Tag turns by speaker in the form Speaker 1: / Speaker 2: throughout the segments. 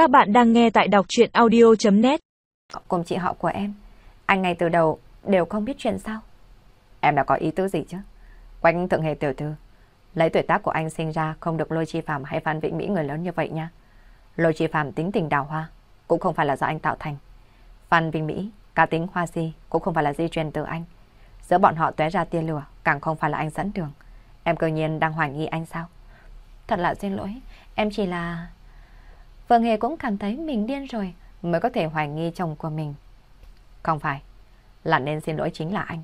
Speaker 1: Các bạn đang nghe tại đọc chuyện audio.net
Speaker 2: Cùng chị họ của em, anh ngay từ đầu đều không biết chuyện sao. Em đã có ý tứ gì chứ? Quanh thượng hề tiểu thư, lấy tuổi tác của anh sinh ra không được lôi chi phạm hay phan vĩnh Mỹ người lớn như vậy nha. Lôi chi phạm tính tình đào hoa, cũng không phải là do anh tạo thành. Phan Vinh Mỹ, cá tính hoa si cũng không phải là di truyền từ anh. Giữa bọn họ tóe ra tia lửa, càng không phải là anh dẫn đường. Em cơ nhiên đang hoài nghi anh sao?
Speaker 3: Thật là xin lỗi, em chỉ là... Phương Hề cũng cảm thấy mình điên rồi
Speaker 2: mới có thể hoài nghi chồng của mình. Không phải, là nên xin lỗi chính là anh.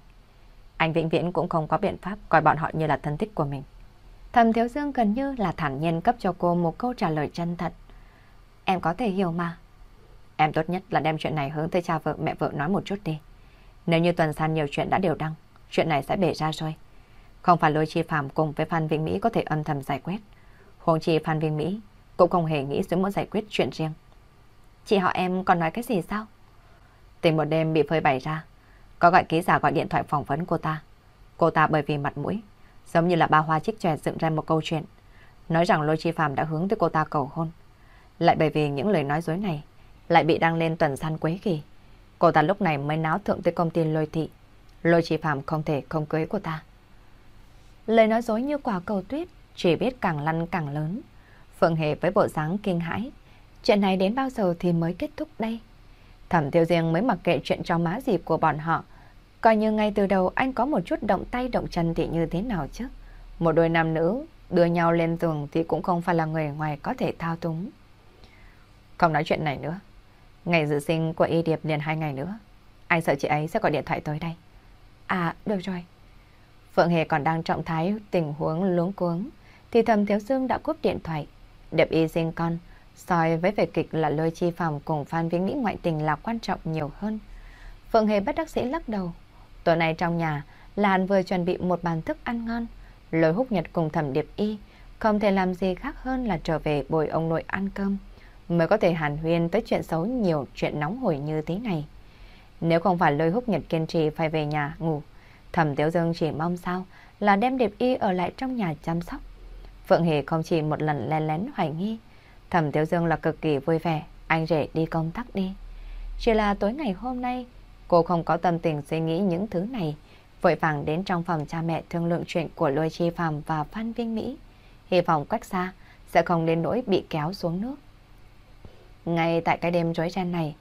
Speaker 2: Anh vĩnh viễn cũng không có biện pháp coi bọn họ như là thân thích của mình.
Speaker 3: Thầm Thiếu Dương gần như là thản nhiên cấp cho cô một câu trả lời chân thật. Em có thể hiểu mà.
Speaker 2: Em tốt nhất là đem chuyện này hướng tới cha vợ mẹ vợ nói một chút đi. Nếu như tuần san nhiều chuyện đã đều đăng, chuyện này sẽ bể ra rồi. Không phải lôi chi phạm cùng với Phan Vĩnh Mỹ có thể âm thầm giải quyết. Huống chi Phan Vĩnh Mỹ cũng không hề nghĩ sớm muốn giải quyết chuyện riêng.
Speaker 3: Chị họ em còn nói cái gì sao?
Speaker 2: Tình một đêm bị phơi bày ra, có gọi ký giả gọi điện thoại phỏng vấn cô ta. Cô ta bởi vì mặt mũi, giống như là ba hoa chích chòe dựng ra một câu chuyện, nói rằng Lôi Chi Phạm đã hướng tới cô ta cầu hôn. Lại bởi vì những lời nói dối này, lại bị đăng lên tuần săn quấy kỳ. Cô ta lúc này mới náo thượng tới công ty Lôi Thị. Lôi Chi Phạm không thể không cưới cô ta.
Speaker 3: Lời nói dối như quả cầu tuyết, chỉ biết càng lăn càng lớn. Phượng Hề với bộ dáng kinh hãi. Chuyện này đến bao giờ thì mới kết thúc đây?
Speaker 2: Thẩm tiêu riêng mới mặc kệ chuyện cho má dịp của bọn họ. Coi như ngay từ đầu anh có một chút động tay động chân thì như thế nào chứ? Một đôi nam nữ đưa nhau lên giường thì cũng không phải là người ngoài có thể thao túng. Không nói chuyện này nữa. Ngày dự sinh của Y Điệp liền hai ngày nữa. Anh sợ chị ấy sẽ gọi điện thoại tới đây.
Speaker 3: À, được rồi.
Speaker 2: Phượng Hề còn đang trọng thái tình huống luống cuống thì thầm Thiếu Dương đã cúp điện thoại. Đẹp y sinh con, soi với về kịch là lôi chi phòng cùng Phan Vĩnh Nghĩ ngoại tình là quan trọng nhiều hơn. Phượng Hề bất đắc sĩ lắc đầu. Tối nay trong nhà, Lan vừa chuẩn bị một bàn thức ăn ngon. Lôi húc nhật cùng thẩm điệp y, không thể làm gì khác hơn là trở về bồi ông nội ăn cơm. Mới có thể hàn huyên tới chuyện xấu nhiều chuyện nóng hổi như thế này. Nếu không phải lôi húc nhật kiên trì phải về nhà ngủ, thẩm Tiểu Dương chỉ mong sao là đem điệp y ở lại trong nhà chăm sóc. Phượng Hề không chỉ một lần lén lén hoài nghi. Thẩm Tiếu Dương là cực kỳ vui vẻ, anh rể đi công tác đi. Chỉ là tối ngày hôm nay, cô không có tâm tình suy nghĩ những thứ này, vội vàng đến trong phòng cha mẹ thương lượng chuyện của Lôi Chi Phạm và Phan Vinh Mỹ. Hy vọng cách xa sẽ không đến nỗi bị kéo xuống nước. Ngay tại cái đêm rối ren này,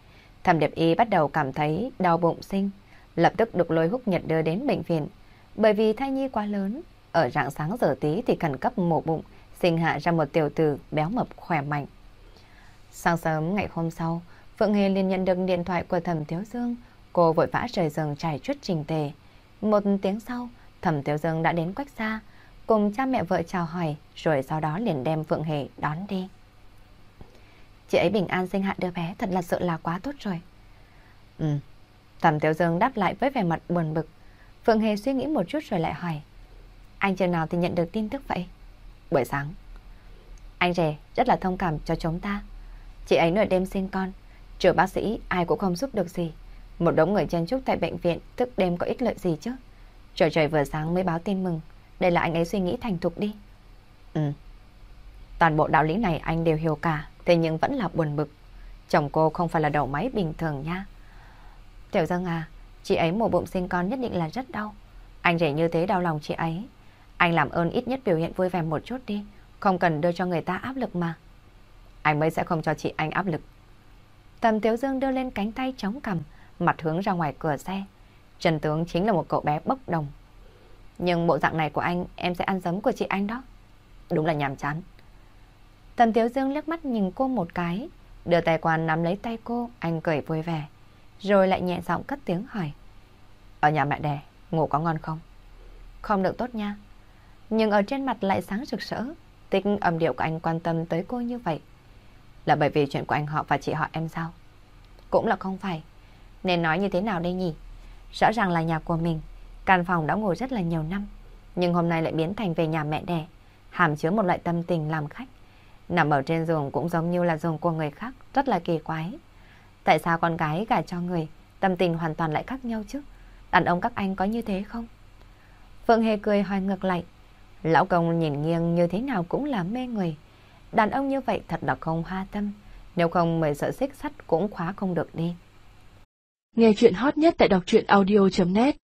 Speaker 2: Thẩm Điệp Y bắt đầu cảm thấy đau bụng sinh, lập tức được lôi húc nhật đưa đến bệnh viện. Bởi vì thai nhi quá lớn, ở rạng sáng giờ tí thì cần cấp mổ bụng, sinh hạ ra một tiểu tử béo mập khỏe mạnh. Sáng sớm ngày hôm sau, Phượng Hề liền nhận được điện thoại của Thẩm Thiếu Dương. Cô vội vã rời giường trải chút trình tề. Một tiếng sau, Thẩm Thiếu Dương đã đến quách xa, cùng cha mẹ vợ chào hỏi, rồi sau đó liền đem Phượng Hề đón đi.
Speaker 3: Chị ấy bình an sinh hạ đứa bé thật là sự là quá tốt rồi.
Speaker 2: Ừ. Thẩm Thiếu Dương đáp lại với vẻ mặt buồn bực. Phượng Hề suy nghĩ một chút rồi lại hỏi.
Speaker 3: Anh chừng nào thì nhận được tin tức vậy?
Speaker 2: Buổi sáng.
Speaker 3: Anh rể rất là thông cảm cho chúng ta. Chị ấy nửa đêm sinh con, trừ bác sĩ ai cũng không giúp được gì. Một đống người chen chúc tại bệnh viện thức đêm có ích lợi gì chứ? Trời trời vừa sáng mới báo tin mừng, đây là anh ấy suy nghĩ thành thục đi.
Speaker 2: Ừ. Toàn bộ đạo lý này anh đều hiểu cả, thế nhưng vẫn là buồn bực. Chồng cô không phải là đầu máy bình thường nha.
Speaker 3: Tiểu Dương à, chị ấy mổ bụng sinh con nhất định là rất đau. Anh rể như thế đau lòng chị ấy. Anh làm ơn ít nhất biểu hiện vui vẻ một chút đi, không cần đưa cho người ta áp lực mà.
Speaker 2: Anh mới sẽ không cho chị anh áp lực.
Speaker 3: Tầm Tiếu Dương đưa lên cánh tay chống cằm, mặt hướng ra ngoài cửa xe.
Speaker 2: Trần Tướng chính là một cậu bé bốc đồng.
Speaker 3: Nhưng bộ dạng này của anh, em sẽ ăn giấm của chị anh đó.
Speaker 2: Đúng là nhàm chán.
Speaker 3: Tầm Tiếu Dương liếc mắt nhìn cô một cái, đưa tay quan nắm lấy tay cô, anh cười vui vẻ. Rồi lại nhẹ giọng cất tiếng hỏi.
Speaker 2: Ở nhà mẹ đẻ, ngủ có ngon không?
Speaker 3: Không được tốt nha nhưng ở trên mặt lại sáng rực rỡ. Tích âm điệu của anh quan tâm tới cô như vậy.
Speaker 2: Là bởi vì chuyện của anh họ và chị họ em sao?
Speaker 3: Cũng là không phải. Nên nói như thế nào đây nhỉ? Rõ ràng là nhà của mình. Căn phòng đã ngồi rất là nhiều năm. Nhưng hôm nay lại biến thành về nhà mẹ đẻ. Hàm chứa một loại tâm tình làm khách. Nằm ở trên giường cũng giống như là giường của người khác. Rất là kỳ quái. Tại sao con gái gả cho người tâm tình hoàn toàn lại khác nhau chứ? Đàn ông các anh có như thế không? Phượng Hề cười hỏi ngược lại.
Speaker 2: Lão công nhìn nghiêng như thế nào cũng là mê người. Đàn ông như vậy thật là không hoa tâm. Nếu không mời sợ xích sắt cũng khóa không được đi.
Speaker 1: Nghe chuyện hot nhất tại đọc truyện audio.net